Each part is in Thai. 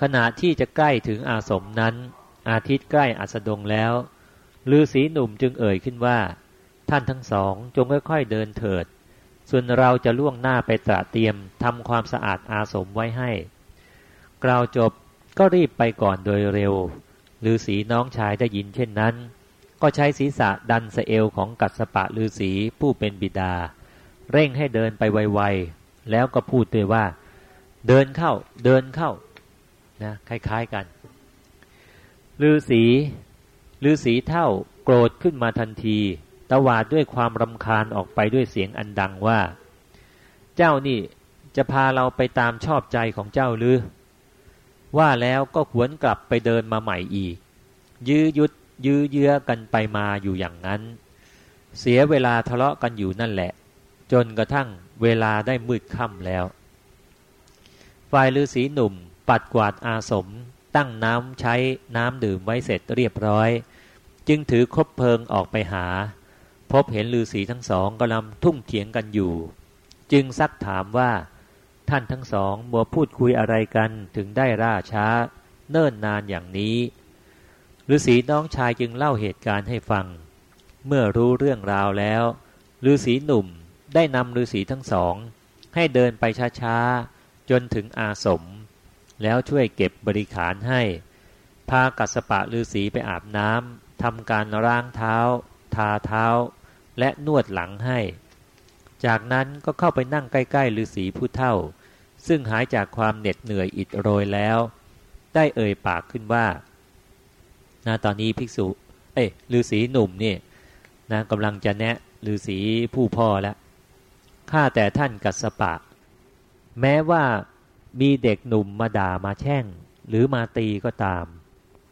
ขณะที่จะใกล้ถึงอาสมนั้น อาทิตย์ใกล้อัสดงแล้วฤาษีหนุ่มจึงเอ่ยขึ้นว่า ท่านทั้งสองจงค่อยๆเดินเถิด ส่วนเราจะล่วงหน้าไปตระเตรียมทำความสะอาดอาสมไว้ให้ กล่าวจบก็รีบไปก่อนโดยเร็วฤาษีน้องชายได้ยินเช่นนั้น ก็ใช้ศีรษะดันสเอลของกัสปะฤาษีผู้เป็นบิดา เร่งให้เดินไปไวๆแล้วก็พูดด้วยว่า เดินเข้าเดินเข้า นะคล้าย ๆกันฤาษีฤาษีเท่าโกรธขึ้นมาทันทีตวาดด้วยความรำคาญออกไปด้วยเสียงอันดังว่า เจ้านี่จะพาเราไปตามชอบใจของเจ้าหรือว่าแล้วก็ขวนกลับไปเดินมาใหม่อีก ยื้อยุดยื้อเยื้อกันไปมาอยู่อย่างนั้น เสียเวลาทะเลาะกันอยู่นั่นแหละ จนกระทั่งเวลาได้มืดค่ำแล้ว ฝ่ายฤาษีหนุ่ม ปัดกวาดอาสม ตั้งน้ำใช้น้ำดื่มไว้เสร็จเรียบร้อย จึงถือคบเพลิงออกไปหา พบเห็นฤาษีทั้งสองกำลังทุ่งเถียงกันอยู่ จึงซักถามว่า ท่านทั้งสองมัวพูดคุยอะไรกันถึงได้ร่าช้า เนิ่นนานอย่างนี้ฤาษีน้องชายจึงเล่าเหตุการณ์ให้ฟัง เมื่อรู้เรื่องราวแล้วฤาษีหนุ่มได้นำฤาษีทั้งสอง ให้เดินไปช้าๆ จนถึงอาสม แล้วช่วยเก็บบริขารให้ พากัสปะฤาษีไปอาบน้ำทำการล้างเท้า ทาเท้า และนวดหลังให้ จากนั้นก็เข้าไปนั่งใกล้ๆฤาษีผู้เฒ่า ซึ่งหายจากความเหน็ดเหนื่อยอิดโรยแล้ว ได้เอ่ยปากขึ้นว่านะตอนนี้ภิกษุ เอ้ยฤาษีหนุ่มนี่นะกำลังจะแนะฤาษีผู้พ่อแล้วข้าแต่ท่านกัสปะ แม้ว่า มีเด็กหนุ่มมาด่ามาแช่ง หรือมาตีก็ตาม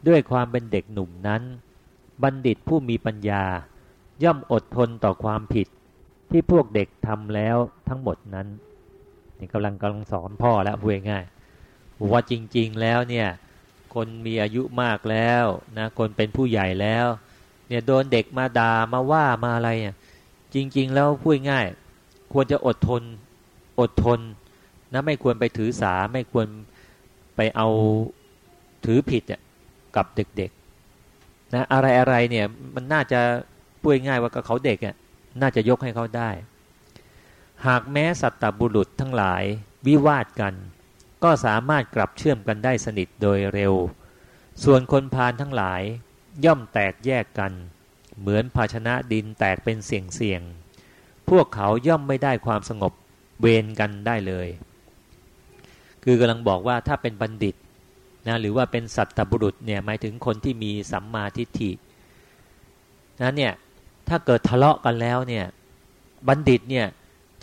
ด้วยความเป็นเด็กหนุ่มนั้น บัณฑิตผู้มีปัญญา ย่อมอดทนต่อความผิด ที่พวกเด็กทำแล้วทั้งหมดนั้นนี่กำลังกำลังสอนพ่อแล้วพูดง่ายว่าจริง ๆแล้วเนี่ยคนมีอายุมากแล้วนะคนเป็นผู้ใหญ่แล้วเนี่ยโดนเด็กมาด่ามาว่ามาอะไรอะจริง ๆ แล้วพูดง่าย ควรจะอดทนอดทน นะไม่ควรไปถือสาไม่ควรไปเอาถือผิดกับเด็กๆนะอะไรอะไรเนี่ยมันน่าจะพูดง่ายว่ากับเขาเด็กอะน่าจะยกให้เขาได้ หากแม้สัตตบุรุษทั้งหลายวิวาทกัน ก็สามารถกลับเชื่อมกันได้สนิทโดยเร็ว ส่วนคนพาลทั้งหลายย่อมแตกแยกกัน เหมือนภาชนะดินแตกเป็นเสี่ยงๆพวกเขาย่อมไม่ได้ความสงบเวรกันได้เลย คือกำลังบอกว่าถ้าเป็นบัณฑิตนะหรือว่าเป็นสัตบุรุษเนี่ยหมายถึงคนที่มีสัมมาทิฏฐินะเนี่ยถ้าเกิดทะเลาะกันแล้วเนี่ยบัณฑิตเนี่ย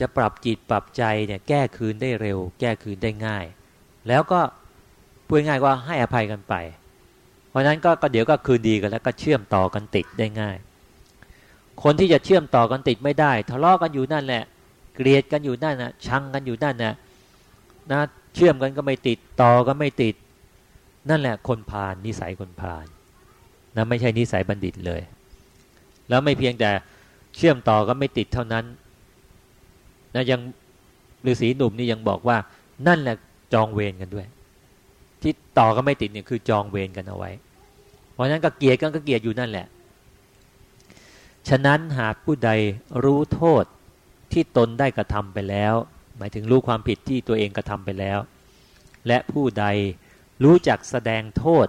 จะปรับจิตปรับใจเนี่ยแก้คืนได้เร็ว แก้คืนได้ง่าย แล้วก็พูดง่ายว่าให้อภัยกันไป เพราะนั้นก็เดี๋ยวก็คืนดีกันแล้วก็เชื่อมต่อกันติดได้ง่าย คนที่จะเชื่อมต่อกันติดไม่ได้ ทะเลาะกันอยู่นั่นแหละ เกลียดกันอยู่นั่นนะชังกันอยู่นั่นนะ นะเชื่อมกันก็ไม่ติดต่อก็ไม่ติด นั่นแหละคนพาลนิสัยคนพาลนะไม่ใช่นิสัยบัณฑิตเลย แล้วไม่เพียงแต่เชื่อมต่อก็ไม่ติดเท่านั้นนะยังฤาษีหนุ่มนี่ยังบอกว่า นั่นแหละจองเวรกันด้วย ที่ต่อก็ไม่ติดเนี่ยคือจองเวรกันเอาไว้ เพราะนั้นก็เกียดกันก็เกียดอยู่นั่นแหละ ฉะนั้นหากผู้ใดรู้โทษที่ตนได้กระทำไปแล้ว หมายถึงรู้ความผิดที่ตัวเองกระทำไปแล้ว และผู้ใดรู้จักแสดงโทษ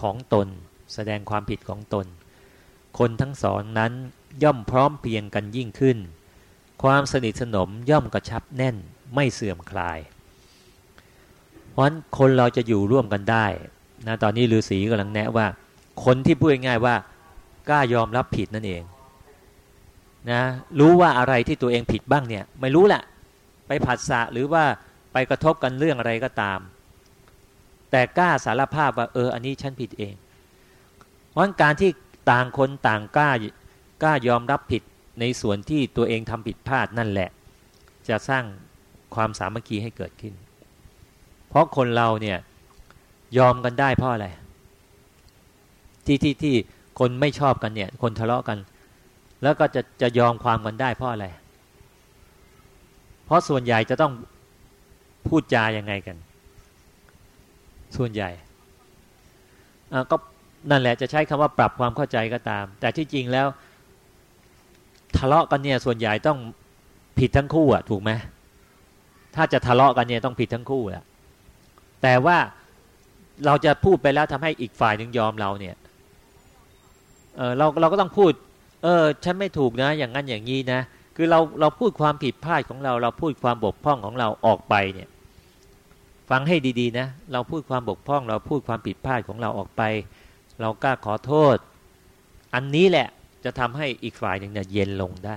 ของตน แสดงความผิดของตน คนทั้งสองนั้นย่อมพร้อมเพียงกันยิ่งขึ้น ความสนิทสนมย่อมกระชับแน่นไม่เสื่อมคลาย เพราะฉะนั้นคนเราจะอยู่ร่วมกันได้นะตอนนี้ฤาษีกำลังแนะว่า คนที่พูดง่ายว่ากล้ายอมรับผิดนั่นเองนะรู้ว่าอะไรที่ตัวเองผิดบ้างเนี่ยไม่รู้แหละ ไปผัสสะหรือว่าไปกระทบกันเรื่องอะไรก็ตาม แต่กล้าสารภาพว่าเอออันนี้ฉันผิดเองเพราะการที่ต่างคนต่างกล้ากล้ายอมรับผิดในส่วนที่ตัวเองทำผิดพลาดนั่นแหละ จะสร้างความสามัคคีให้เกิดขึ้น เพราะคนเราเนี่ยยอมกันได้เพราะอะไร ที่ที่ที่คนไม่ชอบกันเนี่ย คนทะเลาะกัน แล้วก็จะจะยอมความกันได้เพราะอะไรเราะส่วนใหญ่จะต้องพูดจายังไงกัน ส่วนใหญ่ก็นั่นแหละจะใช้คำว่าปรับความเข้าใจก็ตาม แต่ที่จริงแล้ว ทะเลาะกันเนี่ยส่วนใหญ่ต้องผิดทั้งคู่อะถูกไหมถ้าจะทะเลาะกันเนี่ยต้องผิดทั้งคู่แหละแต่ว่าเราจะพูดไปแล้วทำให้อีกฝ่ายหนึ่งยอมเราเนี่ย เออเราเราก็ต้องพูด เออ ฉันไม่ถูกนะ อย่างนั้นอย่างนี้นะ คือเราเราพูดความผิดพลาดของเรา เราพูดความบกพร่องของเราออกไปเนี่ย ฟังให้ดีๆนะ เราพูดความบกพร่อง เราพูดความผิดพลาดของเราออกไป เรากล้าขอโทษ อันนี้แหละจะทำให้อีกฝ่ายหนึ่งเนี่ยเย็นลงได้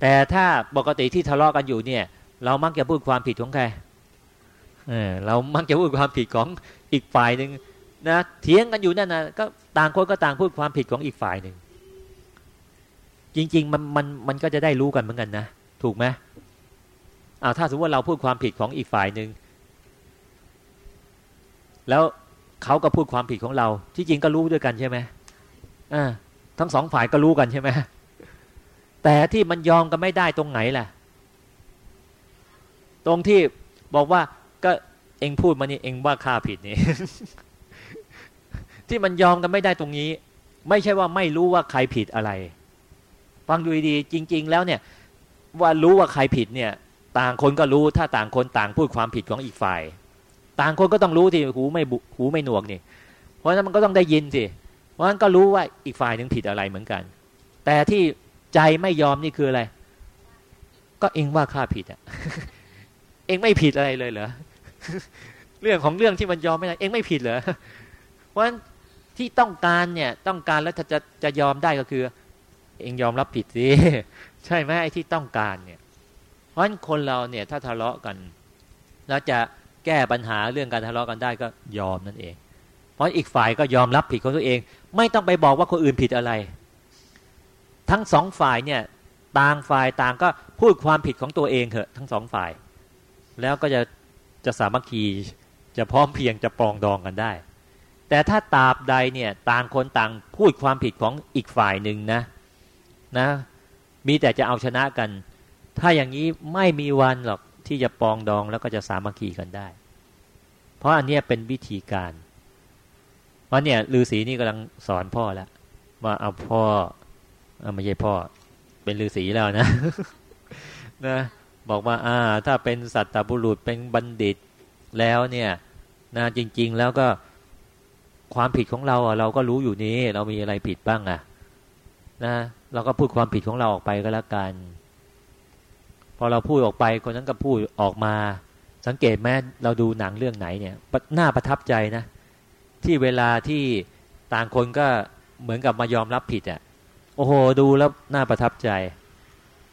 แต่ถ้าปกติที่ทะเลาะกันอยู่เนี่ย เรามักจะพูดความผิดของใครเออเรามักจะพูดความผิดของอีกฝ่ายหนึ่งนะเถียงกันอยู่นั่นนะก็ต่างคนก็ต่างพูดความผิดของอีกฝ่ายหนึ่ง จริง ๆ มันมันมันก็จะได้รู้กันเหมือนกันนะถูกไหมอ้าวถ้าสมมติว่าเราพูดความผิดของอีกฝ่ายหนึ่งแล้วเขาก็พูดความผิดของเรา ที่จริงก็รู้ด้วยกันใช่ไหมอ่าทั้งสองฝ่ายก็รู้กันใช่ไหมแต่ที่มันยอมกันไม่ได้ตรงไหนล่ะ ตรงที่บอกว่าก็เองพูดมานี่เองว่าข้าผิดนี่ที่มันยอมกันไม่ได้ตรงนี้ ไม่ใช่ว่าไม่รู้ว่าใครผิดอะไร ฟังดูดีจริง ๆ แล้วเนี่ยว่ารู้ว่าใครผิดเนี่ยต่างคนก็รู้ถ้าต่างคนต่างพูดความผิดของอีกฝ่าย ต่างคนก็ต้องรู้ที่หูไม่หูไม่หนวกนี่ เพราะฉะนั้นมันก็ต้องได้ยินสิเพราะฉะนั้นก็รู้ว่าอีกฝ่ายหนึ่งผิดอะไรเหมือนกัน แต่ที่ใจไม่ยอมนี่คืออะไร ก็เองว่าข้าผิดอะเองไม่ผิดอะไรเลยเหรอเรื่องของเรื่องที่มันยอมไม่ได้เองไม่ผิดเหรอเพราะฉะนั้นที่ต้องการเนี่ยต้องการแล้วจะจะยอมได้ก็คือ เองยอมรับผิดสิใช่ไหมไอ้ที่ต้องการเนี่ย เพราะฉะนั้นคนเราเนี่ยถ้าทะเลาะกันแล้วจะแก้ปัญหาเรื่องการทะเลาะกันได้ก็ยอมนั่นเอง เพราะอีกฝ่ายก็ยอมรับผิดของตัวเอง ไม่ต้องไปบอกว่าคนอื่นผิดอะไร ทั้งสองฝ่ายเนี่ยต่างฝ่ายต่างก็พูดความผิดของตัวเองเถอะทั้งสองฝ่าย แล้วก็จะจะสามัคคีจะพร้อมเพียงจะปองดองกันได้ แต่ถ้าตาบใดเนี่ยต่างคนต่างพูดความผิดของอีกฝ่ายหนึ่งนะ นะ มีแต่จะเอาชนะกัน ถ้าอย่างนี้ไม่มีวันหรอกที่จะปองดองแล้วก็จะสามัคคีกันได้ เพราะอันนี้เป็นวิธีการ เพราะเนี่ยฤาษีนี่กำลังสอนพ่อแล้วว่าเอาพ่อเอาไม่ใช่พ่อ เป็นฤาษีแล้วนะนะบอกว่าอ่า ถ้าเป็นสัตตบุรุษเป็นบัณฑิตแล้วเนี่ยนะจริง ๆ แล้วก็ความผิดของเราอะเราก็รู้อยู่นี้ เรามีอะไรผิดบ้างอะ นะเราก็พูดความผิดของเราออกไปก็แล้วกัน พอเราพูดออกไปคนนั้นก็พูดออกมา สังเกตแม้เราดูหนังเรื่องไหนเนี่ยน่าประทับใจนะ ที่เวลาที่ต่างคนก็เหมือนกับมายอมรับผิดอะโอ้โหดูแล้วน่าประทับใจ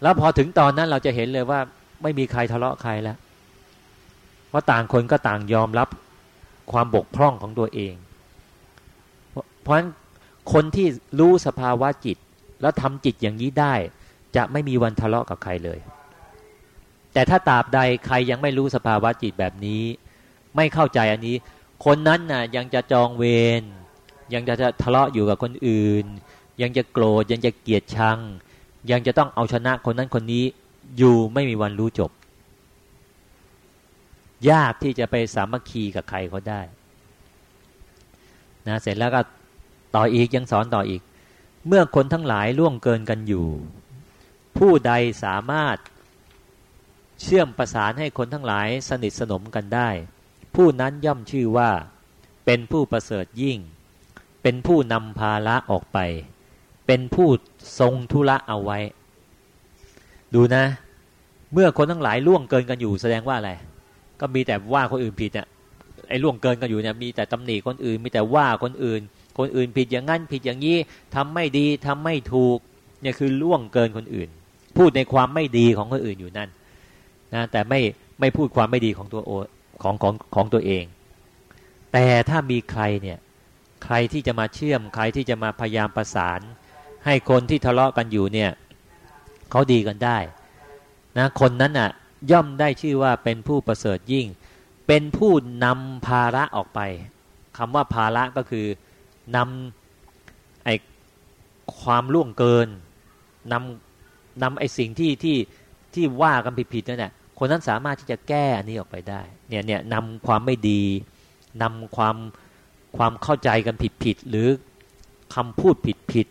แล้วพอถึงตอนนั้นเราจะเห็นเลยว่าไม่มีใครทะเลาะใครแล้วเพราะต่างคนก็ต่างยอมรับความบกพร่องของตัวเอง เพราะฉะนั้นคนที่รู้สภาวะจิต แล้วทำจิตอย่างนี้ได้ จะไม่มีวันทะเลาะกับใครเลย แต่ถ้าตราบใดใครยังไม่รู้สภาวะจิตแบบนี้ ไม่เข้าใจอันนี้ คนนั้นน่ะยังจะจองเวรยังจะทะเลาะอยู่กับคนอื่น ยังจะโกรธยังจะเกลียดชัง ยังจะต้องเอาชนะคนนั้นคนนี้อยู่ไม่มีวันรู้จบ ยากที่จะไปสามัคคีกับใครเขาได้นะเสร็จแล้วก็ต่ออีกยังสอนต่ออีก เมื่อคนทั้งหลายล่วงเกินกันอยู่ ผู้ใดสามารถเชื่อมประสานให้คนทั้งหลายสนิทสนมกันได้ ผู้นั้นย่อมชื่อว่า เป็นผู้ประเสริฐยิ่ง เป็นผู้นำภาระออกไป เป็นผู้ทรงธุระเอาไว้ ดูนะ เมื่อคนทั้งหลายล่วงเกินกันอยู่ แสดงว่าอะไร ก็มีแต่ว่าคนอื่นผิดเนี่ยไอ้ล่วงเกินกันอยู่เนี่ยมีแต่ตำหนิคนอื่น มีแต่ว่าคนอื่น คนอื่นผิดอย่างนั้นผิดอย่างนี้ทำไม่ดีทำไม่ถูกเนี่ยคือล่วงเกินคนอื่น พูดในความไม่ดีของคนอื่นอยู่นั่นนะแต่ไม่ไม่พูดความไม่ดีของตัวโอของของของตัวเอง แต่ถ้ามีใครเนี่ยใครที่จะมาเชื่อมใครที่จะมาพยายามประสาน ให้คนที่ทะเลาะกันอยู่เนี่ยเขาดีกันได้นะคนนั้นอะย่อมได้ชื่อว่าเป็นผู้ประเสริฐยิ่ง เป็นผู้นำภาระออกไปคำว่าภาระก็คือ นำไอ้ความล่วงเกินนำนำไอ้สิ่งที่ที่ที่ว่ากันผิดๆนั่นแหละคนนั้นสามารถที่จะแก้อันนี้ออกไปได้ เนี่ยเนี่ยนำความไม่ดีนำความความเข้าใจกันผิดผิดหรือคำพูดผิดผิด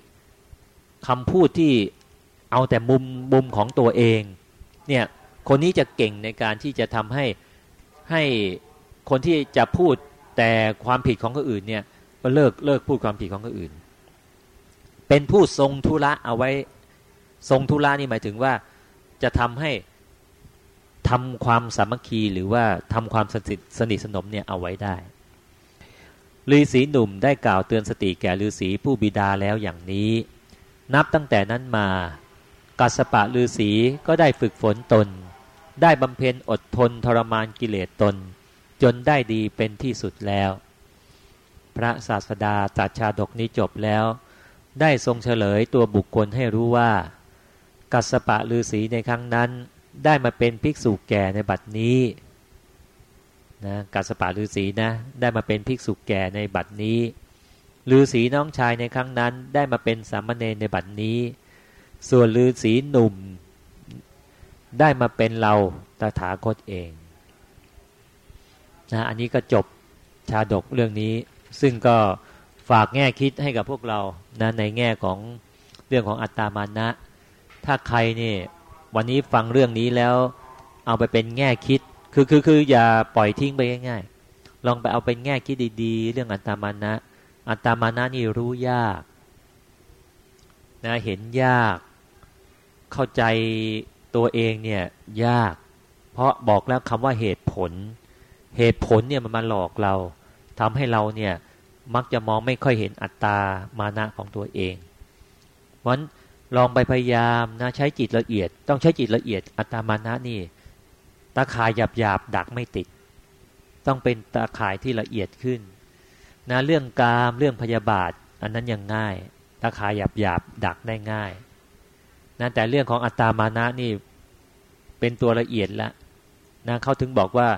คำพูดที่เอาแต่มุมมุมของตัวเอง เนี่ยคนนี้จะเก่งในการที่จะทำให้ให้คนที่จะพูดแต่ความผิดของคนอื่นเนี่ย ก็เลิกเลิกพูดความผิดของคนอื่น เป็นผู้ทรงธุระเอาไว้ ทรงธุระนี่หมายถึงว่าจะทำให้ทำความสามัคคีหรือว่าทำความสนิทสนิทสนมเนี่ยเอาไว้ได้ฤาษีหนุ่มได้กล่าวเตือนสติแก่ฤาษีผู้บิดาแล้วอย่างนี้ นับตั้งแต่นั้นมากัสปะฤาษีก็ได้ฝึกฝนตน ได้บำเพ็ญอดทนทรมานกิเลสตน จนได้ดีเป็นที่สุดแล้ว พระศาสดาตัดชาดกนี้จบแล้ว ได้ทรงเฉลยตัวบุคคลให้รู้ว่า กัสปะฤาษีในครั้งนั้น ได้มาเป็นภิกษุแก่ในบัดนี้นะกัสปะฤาษีนะได้มาเป็นภิกษุแก่ในบัดนี้ฤาษีน้องชายในครั้งนั้น ได้มาเป็นสามเณรในบัดนี้ ส่วนฤาษีหนุ่ม ได้มาเป็นเราตถาคตเองนะอันนี้ก็จบชาดกเรื่องนี้ ซึ่งก็ฝากแง่คิดให้กับพวกเรานะในแง่ของเรื่องของอัตตามานะ ถ้าใครนี่วันนี้ฟังเรื่องนี้แล้วเอาไปเป็นแง่คิด คือคือคืออย่าปล่อยทิ้งไปง่ายๆ ลองไปเอาเป็นแง่คิดดีๆ เรื่องอัตตามานะ อัตตามานะนี่รู้ยากนะเห็นยาก เข้าใจตัวเองเนี่ยยาก เพราะบอกแล้วคำว่าเหตุผล เหตุผลเนี่ยมันมาหลอกเรา ทำให้เราเนี่ยมักจะมองไม่ค่อยเห็นอัตตามานะของตัวเองเพราะลองไปพยายามนะใช้จิตละเอียด ต้องใช้จิตละเอียด อัตตามานะนี่ ตาข่ายหยาบหยาบดักไม่ติด ต้องเป็นตาข่ายที่ละเอียดขึ้นนะเรื่องกามเรื่องพยาบาท อันนั้นยังง่าย ตาข่ายหยาบหยาบดักได้ง่ายนะแต่เรื่องของอัตตามานะนี่เป็นตัวละเอียดละนะเขาถึงบอกว่า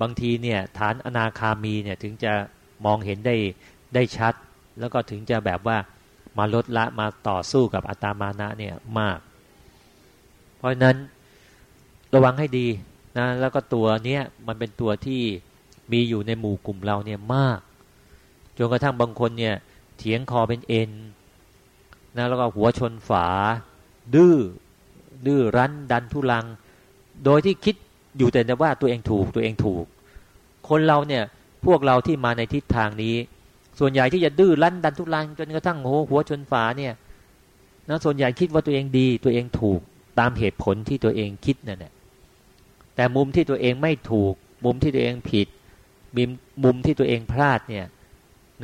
บางทีเนี่ยฐานอนาคามีเนี่ยถึงจะมองเห็นได้ได้ชัด แล้วก็ถึงจะแบบว่ามาลดละมาต่อสู้กับอัตามานะเนี่ยมาก เพราะนั้นระวังให้ดีนะแล้วก็ตัวเนี้ยมันเป็นตัวที่มีอยู่ในหมู่กลุ่มเราเนี่ยมากจนกระทั่งบางคนเนี่ยเถียงคอเป็นเอ็นนะแล้วก็หัวชนฝา ดื้อดื้อรั้นดันทุลัง โดยที่คิด อยู่แต่ว่าตัวเองถูกตัวเองถูก คนเราเนี่ยพวกเราที่มาในทิศทางนี้ ส่วนใหญ่ที่จะดื้อรั้นดันทุลังจนกระทั่งโหหัวชนฝาเนี่ยนะส่วนใหญ่คิดว่าตัวเองดีตัวเองถูกตามเหตุผลที่ตัวเองคิดนั่นแหละแต่มุมที่ตัวเองไม่ถูก มุมที่ตัวเองผิดมุมมุมที่ตัวเองพลาดเนี่ย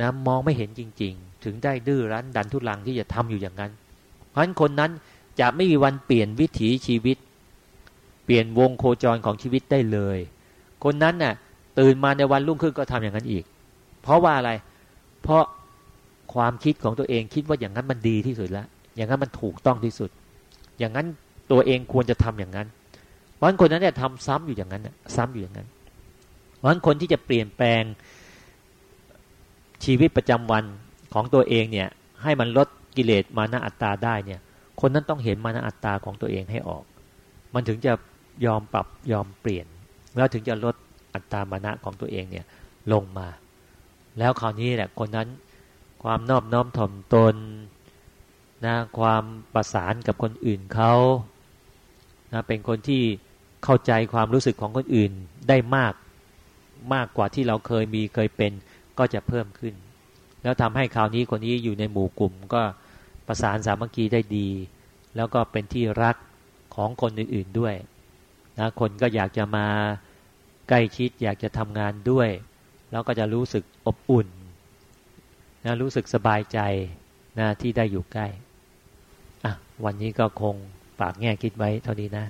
นะมองไม่เห็นจริง ๆ ถึงได้ดื้อรั้นดันทุลังที่จะทำอยู่อย่างนั้น เพราะฉะนั้นคนนั้นจะไม่มีวันเปลี่ยนวิถีชีวิต ปลี่ยนวงโคจรของชีวิตได้เลย คนนั้นน่ะ ตื่นมาในวันรุ่งขึ้นก็ทำอย่างนั้นอีก เพราะว่าอะไร เพราะความคิดของตัวเองคิดว่าอย่างนั้นมันดีที่สุดแล้ว อย่างนั้นมันถูกต้องที่สุด อย่างนั้นตัวเองควรจะทำอย่างนั้นพราะคนนั้นเนี่ยทำซ้ำอยู่อย่างนั้นซ้ำอยู่อย่างนั้นเพราะคนที่จะเปลี่ยนแปลงชีวิตประจำวันของตัวเองเนี่ย ให้มันลดกิเลสมานะอัตตาได้เนี่ย คนนั้นต้องเห็นมานะอัตตาของตัวเองให้ออก มันถึงจะ ยอมปรับยอมเปลี่ยน แล้วถึงจะลดอัตตามานะของตัวเองเนี่ยลงมา แล้วคราวนี้แหละคนนั้นความนอบน้อมถ่อมตนนะความประสานกับคนอื่นเขานะเป็นคนที่เข้าใจความรู้สึกของคนอื่นได้มากมากกว่าที่เราเคยมีเคยเป็นก็จะเพิ่มขึ้น แล้วทำให้คราวนี้คนนี้อยู่ในหมู่กลุ่ม ก็ประสานสามัคคีได้ดี แล้วก็เป็นที่รักของคนอื่นๆด้วย นะคนก็อยากจะมาใกล้ชิดอยากจะทำงานด้วย แล้วก็จะรู้สึกอบอุ่นนะรู้สึกสบายใจนะที่ได้อยู่ใกล้อะวันนี้ก็คงฝากแง่คิดไว้เท่านี้นะ